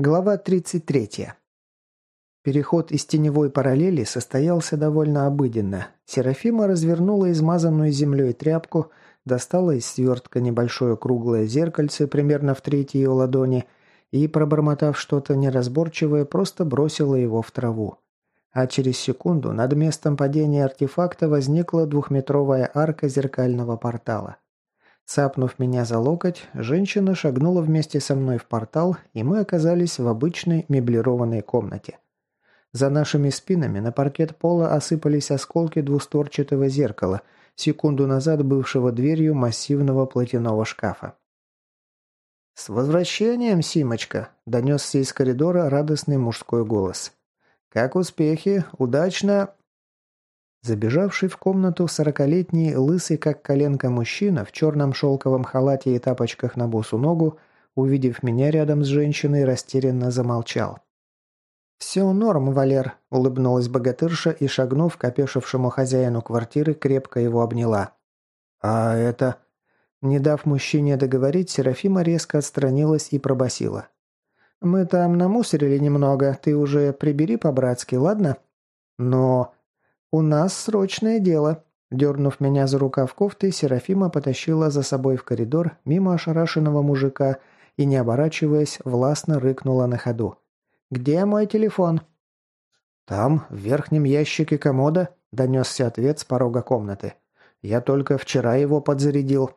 Глава 33. Переход из теневой параллели состоялся довольно обыденно. Серафима развернула измазанную землей тряпку, достала из свертка небольшое круглое зеркальце примерно в третьей ее ладони и, пробормотав что-то неразборчивое, просто бросила его в траву. А через секунду над местом падения артефакта возникла двухметровая арка зеркального портала. Цапнув меня за локоть, женщина шагнула вместе со мной в портал, и мы оказались в обычной меблированной комнате. За нашими спинами на паркет пола осыпались осколки двустворчатого зеркала, секунду назад бывшего дверью массивного платяного шкафа. «С возвращением, Симочка!» – донесся из коридора радостный мужской голос. «Как успехи? Удачно?» Забежавший в комнату сорокалетний, лысый как коленка мужчина в черном шелковом халате и тапочках на босу ногу, увидев меня рядом с женщиной, растерянно замолчал. «Все норм, Валер», – улыбнулась богатырша и, шагнув к опешившему хозяину квартиры, крепко его обняла. «А это...» Не дав мужчине договорить, Серафима резко отстранилась и пробасила. «Мы там намусорили немного, ты уже прибери по-братски, ладно?» «Но...» «У нас срочное дело». Дернув меня за рукав кофты, Серафима потащила за собой в коридор мимо ошарашенного мужика и, не оборачиваясь, властно рыкнула на ходу. «Где мой телефон?» «Там, в верхнем ящике комода», – донесся ответ с порога комнаты. «Я только вчера его подзарядил».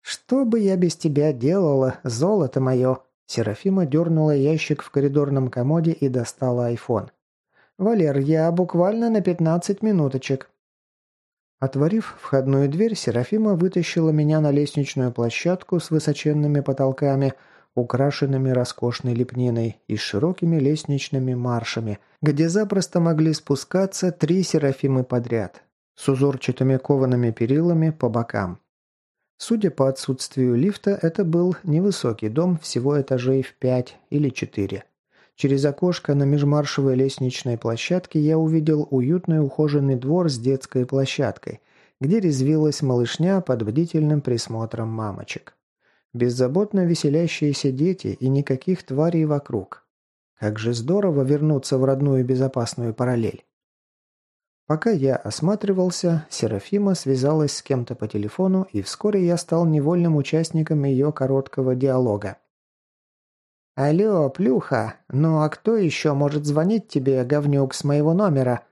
«Что бы я без тебя делала, золото мое?» Серафима дернула ящик в коридорном комоде и достала айфон. «Валер, я буквально на пятнадцать минуточек». Отворив входную дверь, Серафима вытащила меня на лестничную площадку с высоченными потолками, украшенными роскошной лепниной и широкими лестничными маршами, где запросто могли спускаться три Серафимы подряд, с узорчатыми коваными перилами по бокам. Судя по отсутствию лифта, это был невысокий дом всего этажей в пять или четыре. Через окошко на межмаршевой лестничной площадке я увидел уютный ухоженный двор с детской площадкой, где резвилась малышня под бдительным присмотром мамочек. Беззаботно веселящиеся дети и никаких тварей вокруг. Как же здорово вернуться в родную безопасную параллель. Пока я осматривался, Серафима связалась с кем-то по телефону, и вскоре я стал невольным участником ее короткого диалога. «Алло, Плюха, ну а кто еще может звонить тебе, говнюк, с моего номера?»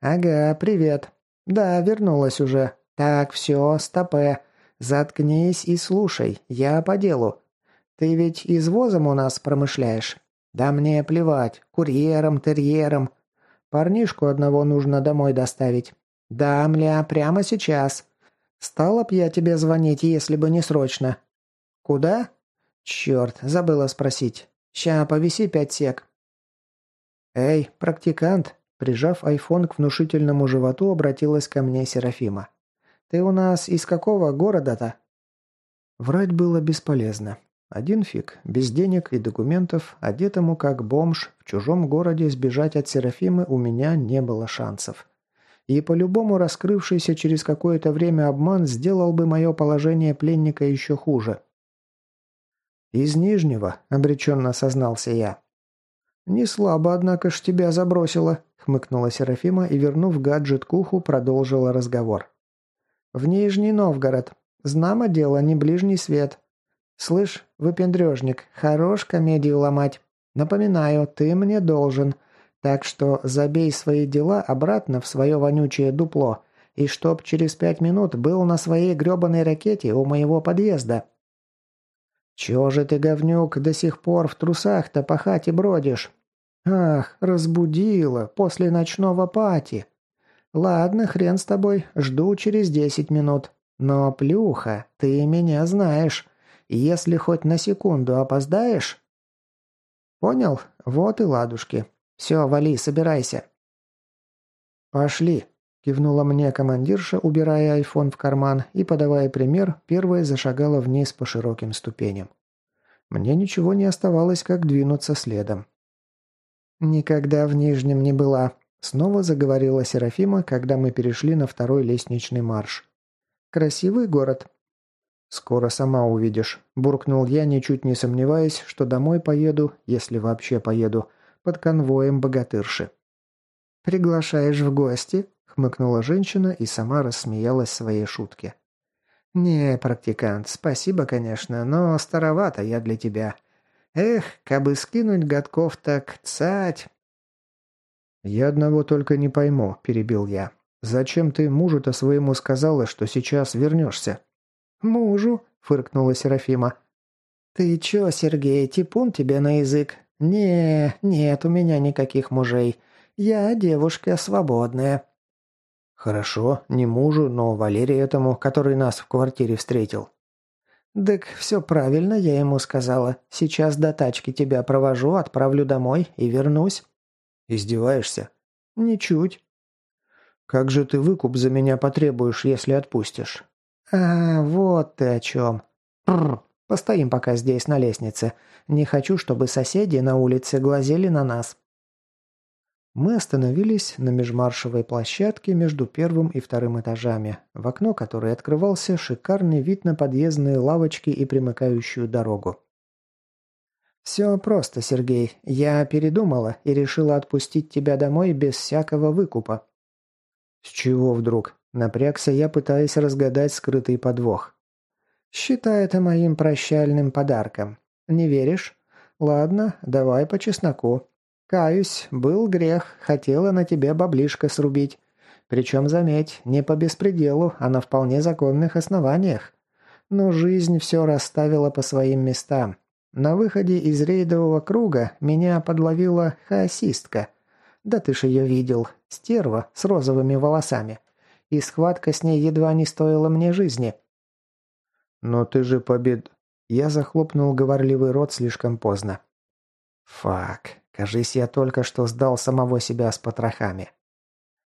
«Ага, привет. Да, вернулась уже. Так, все, стопе. Заткнись и слушай, я по делу. Ты ведь извозом у нас промышляешь?» «Да мне плевать. Курьером, терьером. Парнишку одного нужно домой доставить». «Да, мля, прямо сейчас. Стала б я тебе звонить, если бы не срочно». «Куда?» «Черт, забыла спросить. «Ща, повиси пять сек». «Эй, практикант!» Прижав айфон к внушительному животу, обратилась ко мне Серафима. «Ты у нас из какого города-то?» Врать было бесполезно. Один фиг, без денег и документов, одетому как бомж, в чужом городе сбежать от Серафимы у меня не было шансов. И по-любому раскрывшийся через какое-то время обман сделал бы мое положение пленника еще хуже. «Из Нижнего», — обреченно сознался я. «Не слабо, однако ж тебя забросило», — хмыкнула Серафима и, вернув гаджет к уху, продолжила разговор. «В Нижний Новгород. Знамо дело, не ближний свет. Слышь, выпендрежник, хорош комедию ломать. Напоминаю, ты мне должен. Так что забей свои дела обратно в свое вонючее дупло, и чтоб через пять минут был на своей гребаной ракете у моего подъезда». «Чего же ты, говнюк, до сих пор в трусах-то по хате бродишь?» «Ах, разбудила, после ночного пати!» «Ладно, хрен с тобой, жду через десять минут. Но, плюха, ты меня знаешь. Если хоть на секунду опоздаешь...» «Понял? Вот и ладушки. Все, вали, собирайся». «Пошли», – кивнула мне командирша, убирая айфон в карман и, подавая пример, первая зашагала вниз по широким ступеням. Мне ничего не оставалось, как двинуться следом. «Никогда в Нижнем не была», — снова заговорила Серафима, когда мы перешли на второй лестничный марш. «Красивый город». «Скоро сама увидишь», – буркнул я, ничуть не сомневаясь, что домой поеду, если вообще поеду, под конвоем богатырши. «Приглашаешь в гости?» – хмыкнула женщина и сама рассмеялась своей шутке. «Не, практикант, спасибо, конечно, но старовато я для тебя. Эх, кабы скинуть годков так цать!» «Я одного только не пойму», – перебил я. «Зачем ты мужу-то своему сказала, что сейчас вернешься?» «Мужу?» – фыркнула Серафима. «Ты чё, Сергей, типун тебе на язык? Не, нет у меня никаких мужей. Я девушка свободная». «Хорошо, не мужу, но Валерию этому, который нас в квартире встретил». «Так все правильно я ему сказала. Сейчас до тачки тебя провожу, отправлю домой и вернусь». «Издеваешься?» «Ничуть». «Как же ты выкуп за меня потребуешь, если отпустишь?» «А, вот ты о чем. Пррр, постоим пока здесь на лестнице. Не хочу, чтобы соседи на улице глазели на нас». Мы остановились на межмаршевой площадке между первым и вторым этажами, в окно которой открывался шикарный вид на подъездные лавочки и примыкающую дорогу. «Все просто, Сергей. Я передумала и решила отпустить тебя домой без всякого выкупа». «С чего вдруг?» Напрягся я, пытаясь разгадать скрытый подвох. «Считай это моим прощальным подарком. Не веришь? Ладно, давай по чесноку. Каюсь, был грех, хотела на тебе баблишко срубить. Причем, заметь, не по беспределу, а на вполне законных основаниях. Но жизнь все расставила по своим местам. На выходе из рейдового круга меня подловила хаосистка. Да ты ж ее видел, стерва с розовыми волосами и схватка с ней едва не стоила мне жизни. «Но ты же побед...» Я захлопнул говорливый рот слишком поздно. «Фак, кажись, я только что сдал самого себя с потрохами».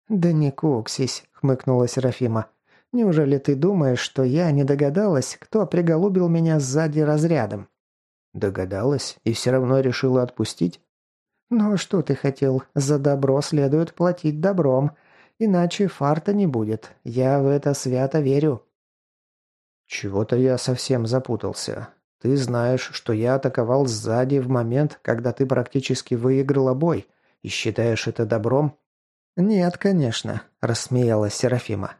«Да не куксись», — хмыкнула Серафима. «Неужели ты думаешь, что я не догадалась, кто приголубил меня сзади разрядом?» «Догадалась и все равно решила отпустить?» «Ну а что ты хотел? За добро следует платить добром, Иначе фарта не будет. Я в это свято верю». «Чего-то я совсем запутался. Ты знаешь, что я атаковал сзади в момент, когда ты практически выиграла бой, и считаешь это добром?» «Нет, конечно», – рассмеялась Серафима.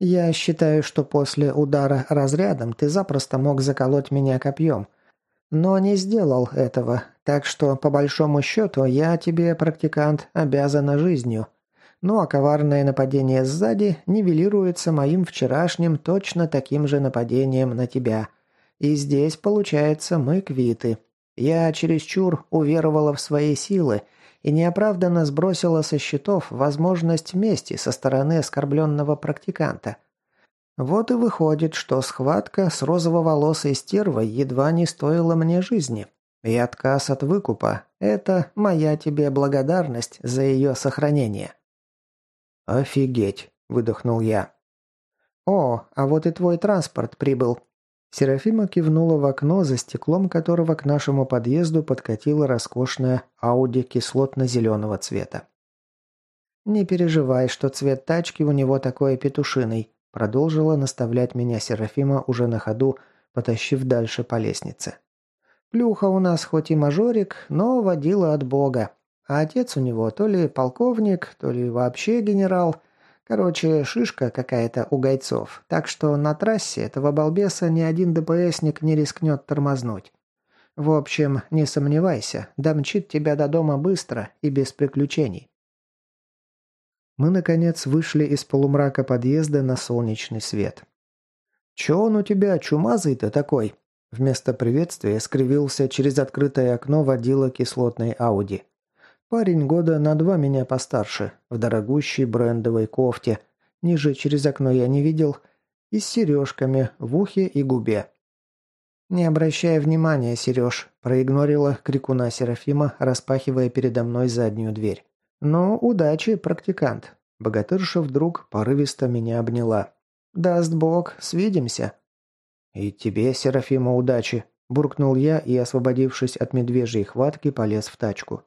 «Я считаю, что после удара разрядом ты запросто мог заколоть меня копьем. Но не сделал этого, так что, по большому счету, я тебе, практикант, обязана жизнью. Ну а коварное нападение сзади нивелируется моим вчерашним точно таким же нападением на тебя. И здесь, получается, мы квиты. Я чересчур уверовала в свои силы и неоправданно сбросила со счетов возможность мести со стороны оскорбленного практиканта. Вот и выходит, что схватка с розово-волосой стервой едва не стоила мне жизни. И отказ от выкупа – это моя тебе благодарность за ее сохранение. «Офигеть!» – выдохнул я. «О, а вот и твой транспорт прибыл». Серафима кивнула в окно, за стеклом которого к нашему подъезду подкатила роскошная Ауди кислотно-зеленого цвета. «Не переживай, что цвет тачки у него такой петушиный», – продолжила наставлять меня Серафима уже на ходу, потащив дальше по лестнице. «Плюха у нас хоть и мажорик, но водила от бога. А отец у него то ли полковник, то ли вообще генерал. Короче, шишка какая-то у гайцов. Так что на трассе этого балбеса ни один ДПСник не рискнет тормознуть. В общем, не сомневайся, домчит тебя до дома быстро и без приключений. Мы, наконец, вышли из полумрака подъезда на солнечный свет. «Чё он у тебя чумазый-то такой?» Вместо приветствия скривился через открытое окно водила кислотной Ауди. Парень года на два меня постарше, в дорогущей брендовой кофте, ниже через окно я не видел, и с сережками в ухе и губе. «Не обращай внимания, Сереж», – проигнорила крикуна Серафима, распахивая передо мной заднюю дверь. «Ну, удачи, практикант». Богатырша вдруг порывисто меня обняла. «Даст Бог, свидимся». «И тебе, Серафима, удачи», – буркнул я и, освободившись от медвежьей хватки, полез в тачку.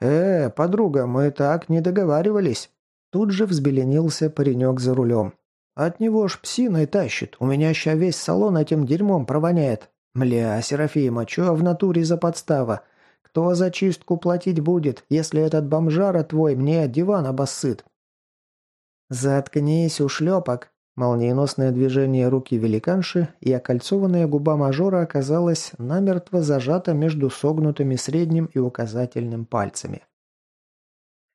«Э, подруга, мы так не договаривались!» Тут же взбеленился паренек за рулем. От него ж псиной тащит. У меня ща весь салон этим дерьмом провоняет. Мля, Серафима, чё в натуре за подстава? Кто за чистку платить будет, если этот бомжара твой мне диван обоссыт?» «Заткнись, ушлепок!» Молниеносное движение руки великанши и окольцованная губа мажора оказалась намертво зажата между согнутыми средним и указательным пальцами.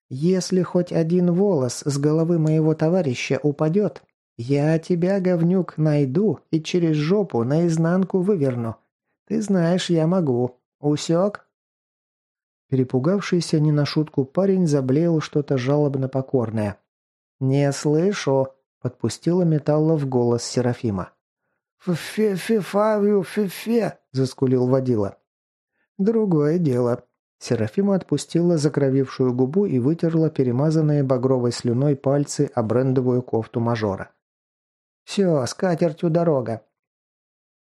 «Если хоть один волос с головы моего товарища упадет, я тебя, говнюк, найду и через жопу наизнанку выверну. Ты знаешь, я могу. Усек?» Перепугавшийся не на шутку парень заблеял что-то жалобно покорное. «Не слышу!» – подпустила металла в голос Серафима. «Фе-фе-фавю, фе-фе!» – заскулил водила. «Другое дело». Серафима отпустила закровившую губу и вытерла перемазанные багровой слюной пальцы о брендовую кофту мажора. «Все, с катертью дорога».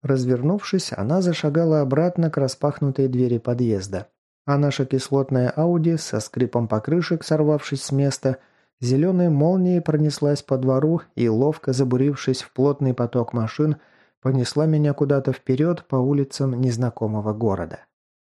Развернувшись, она зашагала обратно к распахнутой двери подъезда. А наша кислотная Ауди, со скрипом покрышек, сорвавшись с места – Зеленой молнией пронеслась по двору и, ловко забурившись в плотный поток машин, понесла меня куда-то вперед по улицам незнакомого города.